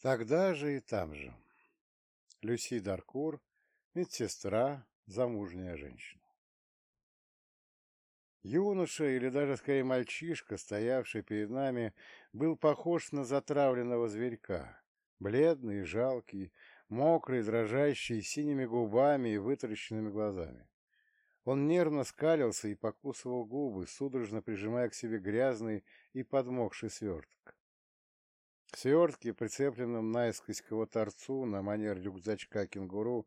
Тогда же и там же. Люси Даркур, медсестра, замужняя женщина. Юноша, или даже скорее мальчишка, стоявший перед нами, был похож на затравленного зверька, бледный жалкий, мокрый, дрожащий, синими губами и вытаращенными глазами. Он нервно скалился и покусывал губы, судорожно прижимая к себе грязный и подмокший сверток. К свертке, прицепленном наискось к его торцу на манер рюкзачка кенгуру,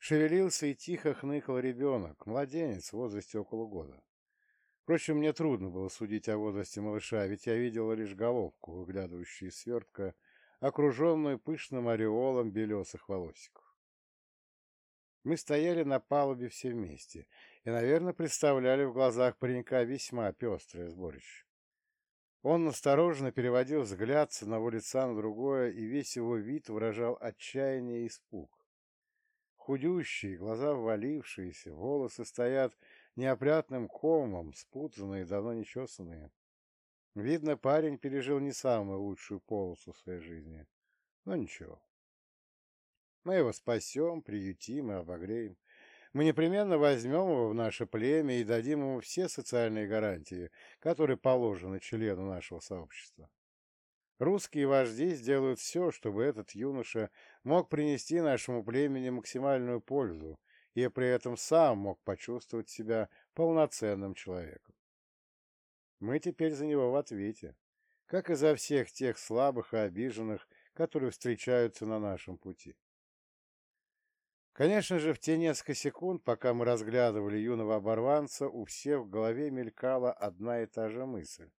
шевелился и тихо хныкал ребенок, младенец в возрасте около года. Впрочем, мне трудно было судить о возрасте малыша, ведь я видела лишь головку, выглядывающую из свертка, окруженную пышным ореолом белесых волосиков. Мы стояли на палубе все вместе и, наверное, представляли в глазах паренька весьма пестрое сборище. Он настороженно переводил взгляд с одного лица на другое, и весь его вид выражал отчаяние и испуг. Худющие, глаза ввалившиеся, волосы стоят неопрятным комом, спутанные, давно не чесанные. Видно, парень пережил не самую лучшую полосу своей жизни. Но ничего. Мы его спасем, приютим и обогреем. Мы непременно возьмем его в наше племя и дадим ему все социальные гарантии, которые положены члену нашего сообщества. Русские вожди сделают все, чтобы этот юноша мог принести нашему племени максимальную пользу и при этом сам мог почувствовать себя полноценным человеком. Мы теперь за него в ответе, как и за всех тех слабых и обиженных, которые встречаются на нашем пути. Конечно же, в те несколько секунд, пока мы разглядывали юного оборванца, у всех в голове мелькала одна и та же мысль.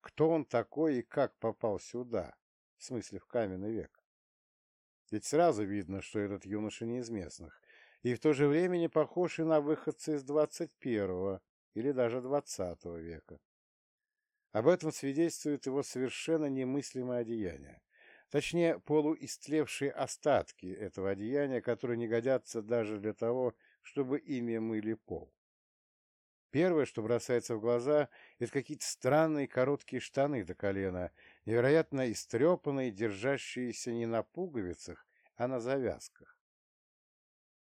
Кто он такой и как попал сюда, в смысле в каменный век? Ведь сразу видно, что этот юноша не из местных, и в то же время не похож и на выходца из двадцать первого или даже двадцатого века. Об этом свидетельствует его совершенно немыслимое одеяние. Точнее, полуистлевшие остатки этого одеяния, которые не годятся даже для того, чтобы ими мыли пол. Первое, что бросается в глаза, это какие-то странные короткие штаны до колена, невероятно истрепанные, держащиеся не на пуговицах, а на завязках.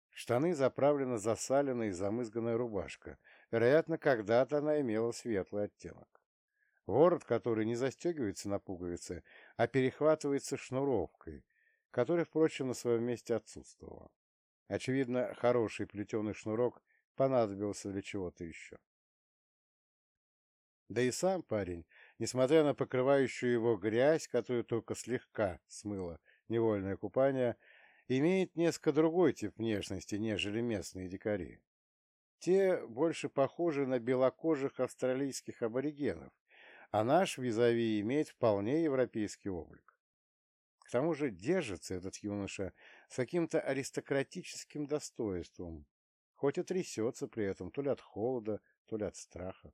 Штаны заправлена засаленная и замызганная рубашка. Вероятно, когда-то она имела светлый оттенок. Ворот, который не застегивается на пуговицы, а перехватывается шнуровкой, которая, впрочем, на своем месте отсутствовала. Очевидно, хороший плетеный шнурок понадобился для чего-то еще. Да и сам парень, несмотря на покрывающую его грязь, которую только слегка смыло невольное купание, имеет несколько другой тип внешности, нежели местные дикари. Те больше похожи на белокожих австралийских аборигенов, а наш визави имеет вполне европейский облик. К тому же держится этот юноша с каким-то аристократическим достоинством, хоть и трясется при этом то ли от холода, то ли от страха.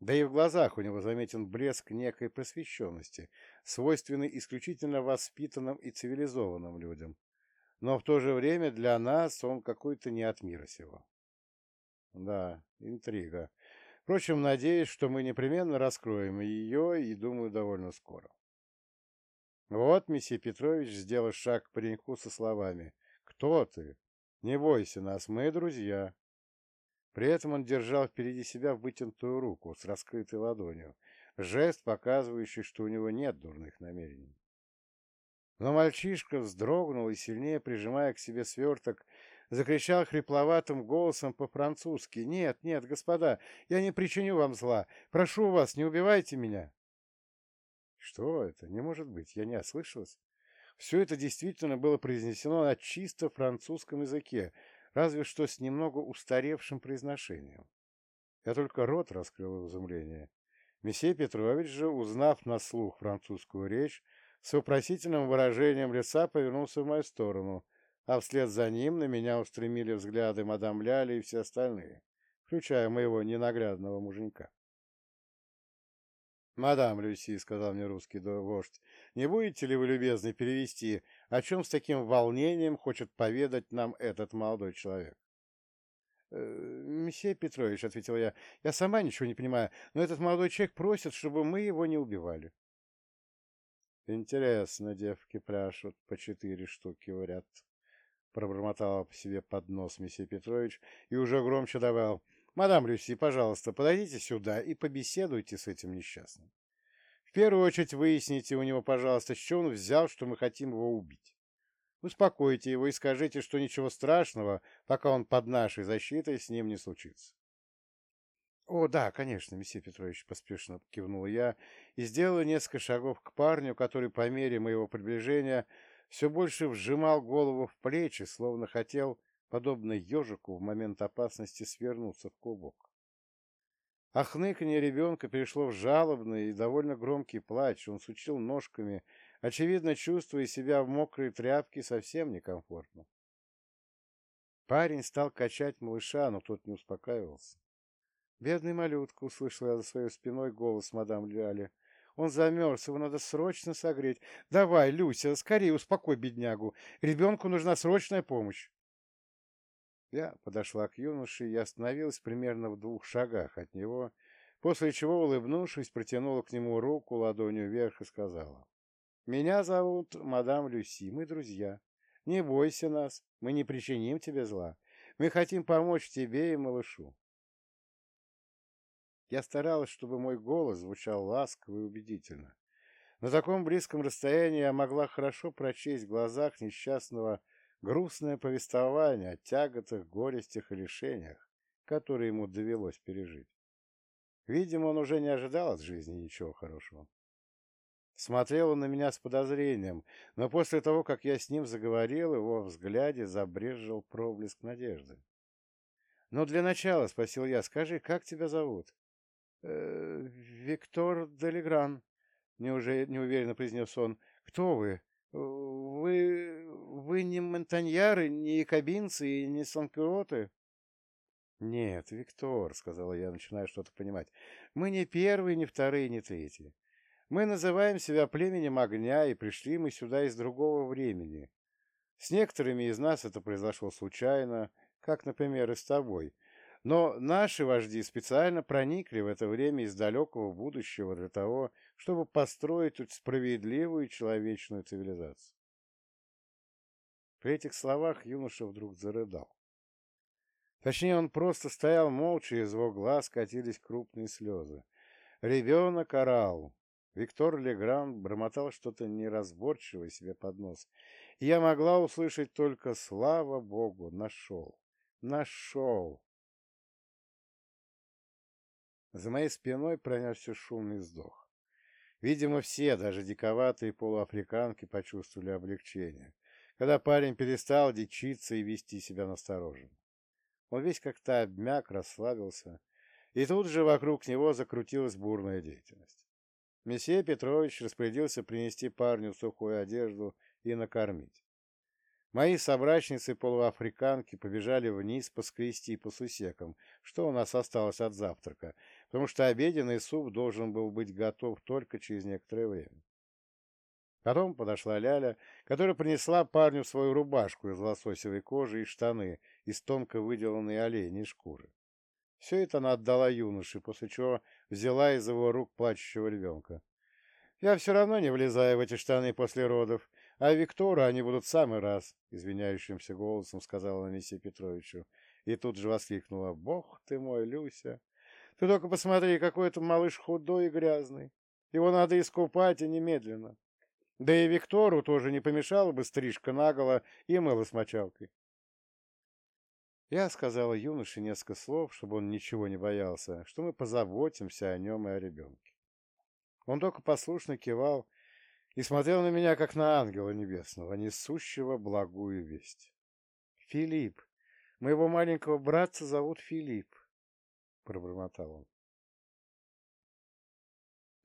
Да и в глазах у него заметен блеск некой просвещенности, свойственный исключительно воспитанным и цивилизованным людям, но в то же время для нас он какой-то не от мира сего. Да, интрига. Впрочем, надеюсь, что мы непременно раскроем ее, и, думаю, довольно скоро. Вот месье Петрович сделал шаг к пареньку со словами «Кто ты? Не бойся нас, мы друзья». При этом он держал впереди себя вытянутую руку с раскрытой ладонью, жест, показывающий, что у него нет дурных намерений. Но мальчишка вздрогнул и, сильнее прижимая к себе сверток, закричал хрипловатым голосом по-французски. «Нет, нет, господа, я не причиню вам зла. Прошу вас, не убивайте меня!» Что это? Не может быть, я не ослышалась. Все это действительно было произнесено на чисто французском языке, разве что с немного устаревшим произношением. Я только рот раскрыл в изумлении. Месье Петрович же, узнав на слух французскую речь, с вопросительным выражением лица повернулся в мою сторону, а вслед за ним на меня устремили взгляды мадам Ляли и все остальные, включая моего ненаглядного муженька. «Мадам Люси», — сказал мне русский вождь, — «не будете ли вы любезны перевести, о чем с таким волнением хочет поведать нам этот молодой человек?» «Э, «Месье Петрович», — ответил я, — «я сама ничего не понимаю, но этот молодой человек просит, чтобы мы его не убивали». Интересно, девки пляшут по четыре штуки в ряд. Пробормотал по себе под нос месье Петрович и уже громче добавил. «Мадам Люси, пожалуйста, подойдите сюда и побеседуйте с этим несчастным. В первую очередь выясните у него, пожалуйста, с чего он взял, что мы хотим его убить. Успокойте его и скажите, что ничего страшного, пока он под нашей защитой, с ним не случится. — О, да, конечно, месье Петрович, — поспешно кивнул я и сделал несколько шагов к парню, который по мере моего приближения все больше вжимал голову в плечи, словно хотел, подобно ежику, в момент опасности свернуться в клубок. А хныканье ребенка перешло в жалобный и довольно громкий плач. Он сучил ножками, очевидно, чувствуя себя в мокрой тряпке совсем некомфортно. Парень стал качать малыша, но тот не успокаивался. «Бедный малютка!» — услышала я за своей спиной голос мадам Ляли. «Он замерз, его надо срочно согреть. Давай, Люся, скорее успокой беднягу. Ребенку нужна срочная помощь». Я подошла к юноше и остановилась примерно в двух шагах от него, после чего, улыбнувшись, протянула к нему руку ладонью вверх и сказала. «Меня зовут мадам Люси, мы друзья. Не бойся нас, мы не причиним тебе зла. Мы хотим помочь тебе и малышу. Я старалась, чтобы мой голос звучал ласково и убедительно. На таком близком расстоянии я могла хорошо прочесть в глазах несчастного грустное повествование о тяготах, горестях и лишениях, которые ему довелось пережить. Видимо, он уже не ожидал от жизни ничего хорошего. Смотрел он на меня с подозрением, но после того, как я с ним заговорил, его взгляде забрежил проблеск надежды. «Ну, — Но для начала, — спросил я, — скажи, как тебя зовут? Э, Виктор Делегран, неужели неуверенно произнес он. Кто вы? Вы вы не монтаньяры, не якобинцы и не санкюроты? Нет, Виктор, сказала я, начиная что-то понимать. Мы не первые, не вторые, не третьи. Мы называем себя племенем огня, и пришли мы сюда из другого времени. С некоторыми из нас это произошло случайно, как, например, и с тобой. Но наши вожди специально проникли в это время из далекого будущего для того, чтобы построить тут справедливую человечную цивилизацию. При этих словах юноша вдруг зарыдал. Точнее, он просто стоял молча, и из его глаз катились крупные слезы. Ребенок орал. Виктор Легран бормотал что-то неразборчивое себе под нос. И я могла услышать только «Слава Богу! Нашел! Нашел!» За моей спиной пронесся шумный вздох. Видимо, все, даже диковатые полуафриканки, почувствовали облегчение, когда парень перестал дичиться и вести себя настороженно. Он весь как-то обмяк, расслабился, и тут же вокруг него закрутилась бурная деятельность. Месье Петрович распорядился принести парню сухую одежду и накормить. Мои собрачницы-полуафриканки побежали вниз поскрести по сусекам, что у нас осталось от завтрака, потому что обеденный суп должен был быть готов только через некоторое время. Потом подошла Ляля, которая принесла парню свою рубашку из лососевой кожи и штаны из тонко выделанной оленей шкуры. Все это она отдала юноше, после чего взяла из его рук плачущего ребенка. «Я все равно не влезаю в эти штаны после родов, а Виктора они будут в самый раз», — извиняющимся голосом сказала Анисия Петровичу. И тут же воскликнула. «Бог ты мой, Люся! Ты только посмотри, какой это малыш худой и грязный. Его надо искупать и немедленно. Да и Виктору тоже не помешала бы стрижка наголо и мыло с мочалкой. Я сказала юноше несколько слов, чтобы он ничего не боялся, что мы позаботимся о нем и о ребенке. Он только послушно кивал и смотрел на меня, как на ангела небесного, несущего благую весть. «Филипп! Моего маленького братца зовут Филипп!» — пробормотал он.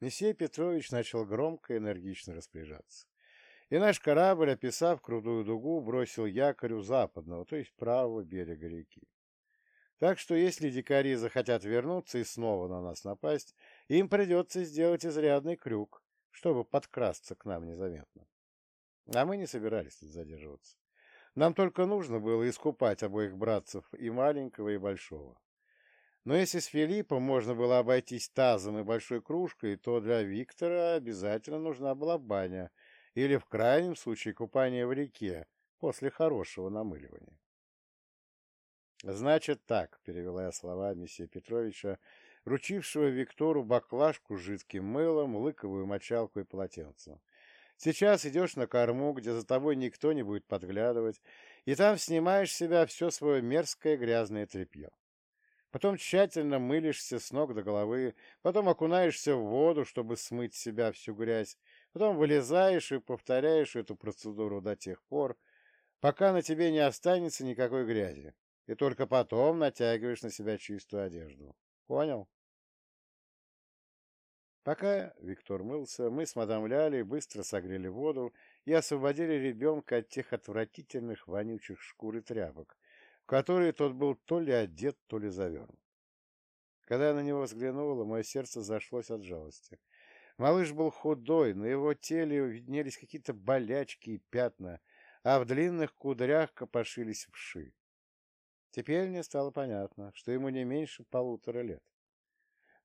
Месье Петрович начал громко и энергично распоряжаться. И наш корабль, описав крутую дугу, бросил якорь у западного, то есть правого берега реки. Так что если дикари захотят вернуться и снова на нас напасть, им придется сделать изрядный крюк, чтобы подкрасться к нам незаметно. А мы не собирались тут задерживаться. Нам только нужно было искупать обоих братцев, и маленького, и большого. Но если с Филиппом можно было обойтись тазом и большой кружкой, то для Виктора обязательно нужна была баня или, в крайнем случае, купание в реке после хорошего намыливания. «Значит так», — перевела я слова месье Петровича, вручившего Виктору баклажку с жидким мылом, лыковую мочалку и полотенце. «Сейчас идешь на корму, где за тобой никто не будет подглядывать, и там снимаешь с себя все свое мерзкое грязное тряпье. Потом тщательно мылишься с ног до головы, потом окунаешься в воду, чтобы смыть с себя всю грязь, потом вылезаешь и повторяешь эту процедуру до тех пор, пока на тебе не останется никакой грязи, и только потом натягиваешь на себя чистую одежду. Понял? Пока Виктор мылся, мы с мадам Лялей быстро согрели воду и освободили ребенка от тех отвратительных вонючих шкур и тряпок, которые тот был то ли одет, то ли завернут. Когда я на него взглянула, мое сердце зашлось от жалости. Малыш был худой, на его теле виднелись какие-то болячки и пятна, а в длинных кудрях копошились вши. Теперь мне стало понятно, что ему не меньше полутора лет.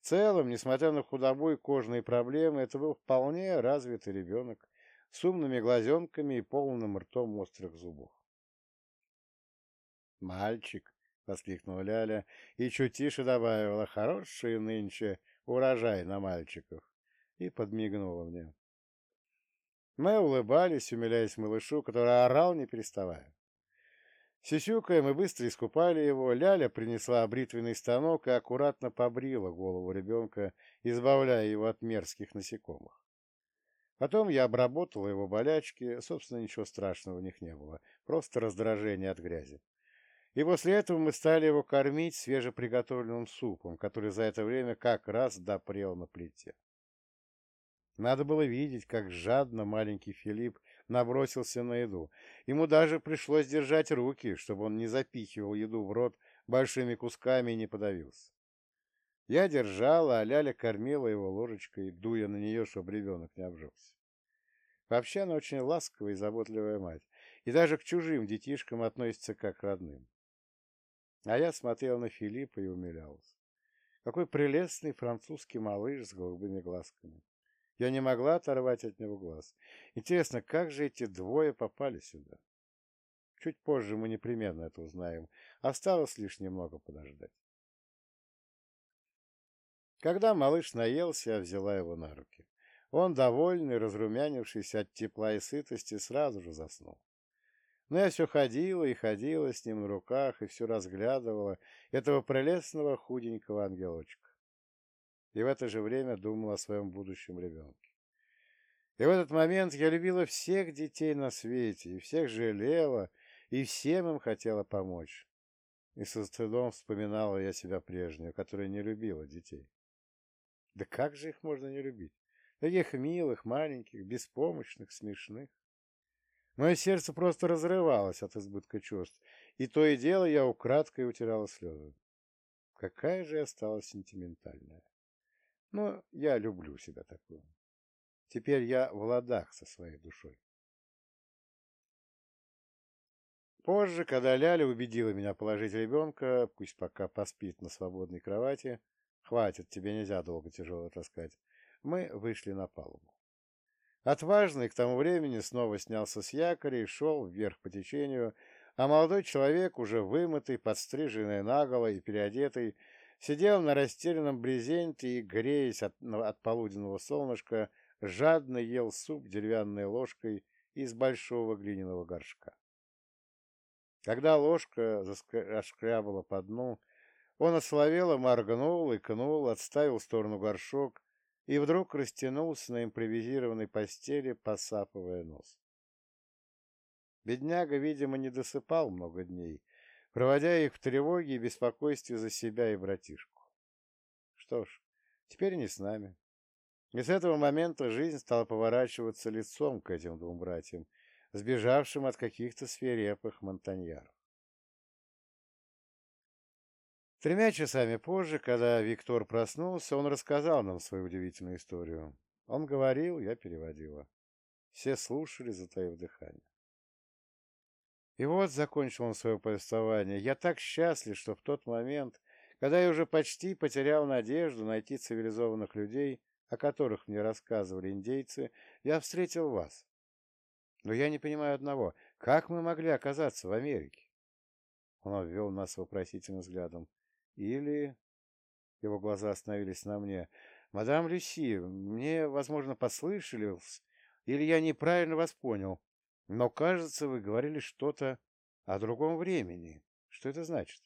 В целом, несмотря на худобу и кожные проблемы, это был вполне развитый ребенок с умными глазенками и полным ртом острых зубов. «Мальчик!» — воскликнула Ляля и чуть тише добавила «хороший нынче урожай на мальчиков» и подмигнула мне. Мы улыбались, умиляясь малышу, который орал, не переставая. Сисюкая мы быстро искупали его, Ляля принесла бритвенный станок и аккуратно побрила голову ребенка, избавляя его от мерзких насекомых. Потом я обработала его болячки, собственно, ничего страшного в них не было, просто раздражение от грязи. И после этого мы стали его кормить свежеприготовленным супом, который за это время как раз допрел на плите. Надо было видеть, как жадно маленький Филипп набросился на еду. Ему даже пришлось держать руки, чтобы он не запихивал еду в рот большими кусками и не подавился. Я держала, а Ляля кормила его ложечкой, дуя на нее, чтобы ребенок не обжегся. Вообще она очень ласковая и заботливая мать, и даже к чужим детишкам относится как к родным. А я смотрел на Филиппа и умилялся. Какой прелестный французский малыш с голубыми глазками. Я не могла оторвать от него глаз. Интересно, как же эти двое попали сюда? Чуть позже мы непременно это узнаем. Осталось лишь немного подождать. Когда малыш наелся, я взяла его на руки. Он, довольный, разрумянившийся от тепла и сытости, сразу же заснул. Но я все ходила и ходила с ним на руках и все разглядывала этого прелестного худенького ангелочка и в это же время думала о своем будущем ребенке. И в этот момент я любила всех детей на свете, и всех жалела, и всем им хотела помочь. И со стыдом вспоминала я себя прежнюю, которая не любила детей. Да как же их можно не любить? Таких милых, маленьких, беспомощных, смешных. Мое сердце просто разрывалось от избытка чувств, и то и дело я украдкой утирала слезы. Какая же я стала сентиментальная. Но я люблю себя такую. Теперь я в ладах со своей душой. Позже, когда Ляля убедила меня положить ребенка, пусть пока поспит на свободной кровати, хватит, тебе нельзя долго тяжело таскать, мы вышли на палубу. Отважный к тому времени снова снялся с якоря и шел вверх по течению, а молодой человек, уже вымытый, подстриженный наголо и переодетый, Сидел на растерянном брезенте и, греясь от, от полуденного солнышка, жадно ел суп деревянной ложкой из большого глиняного горшка. Когда ложка расшкрябала по дну, он ословело моргнул, икнул, отставил в сторону горшок и вдруг растянулся на импровизированной постели, посапывая нос. Бедняга, видимо, не досыпал много дней, проводя их в тревоге и беспокойстве за себя и братишку. Что ж, теперь не с нами. И с этого момента жизнь стала поворачиваться лицом к этим двум братьям, сбежавшим от каких-то свирепых монтаньяров. Тремя часами позже, когда Виктор проснулся, он рассказал нам свою удивительную историю. Он говорил, я переводила. Все слушали, затаив дыхание. И вот, закончил он свое повествование, я так счастлив, что в тот момент, когда я уже почти потерял надежду найти цивилизованных людей, о которых мне рассказывали индейцы, я встретил вас. Но я не понимаю одного. Как мы могли оказаться в Америке? Он обвел нас вопросительным взглядом. Или... Его глаза остановились на мне. «Мадам Люси, мне, возможно, послышалось, или я неправильно вас понял, но, кажется, вы говорили что-то о другом времени. Что это значит?»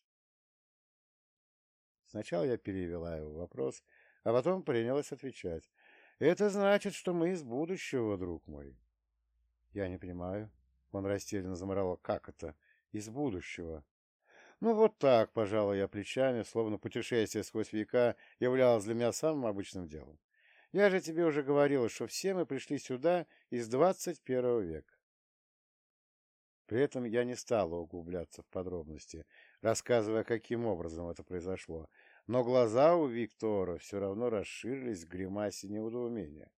Сначала я перевела его вопрос, а потом принялась отвечать. «Это значит, что мы из будущего, друг мой». «Я не понимаю». Он растерянно заморал. «Как это? Из будущего?» Ну, вот так, пожалуй, я плечами, словно путешествие сквозь века являлось для меня самым обычным делом. Я же тебе уже говорил, что все мы пришли сюда из двадцать первого века. При этом я не стал углубляться в подробности, рассказывая, каким образом это произошло, но глаза у Виктора все равно расширились в гримасе неудоумения.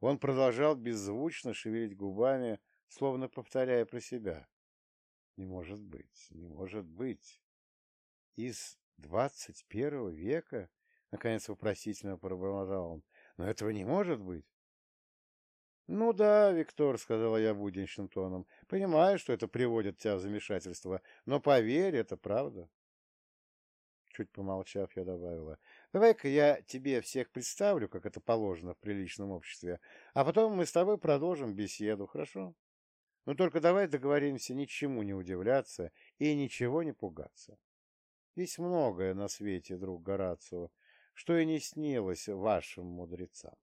Он продолжал беззвучно шевелить губами, словно повторяя про себя. Не может быть, не может быть. Из двадцать первого века? Наконец вопросительно пробормотал он. Но этого не может быть. «Ну да, Виктор», — сказала я будничным тоном, — «понимаю, что это приводит тебя в замешательство, но поверь, это правда». Чуть помолчав, я добавила, «Давай-ка я тебе всех представлю, как это положено в приличном обществе, а потом мы с тобой продолжим беседу, хорошо?» Но только давай договоримся ничему не удивляться и ничего не пугаться. Есть многое на свете, друг Горацио, что и не снилось вашим мудрецам.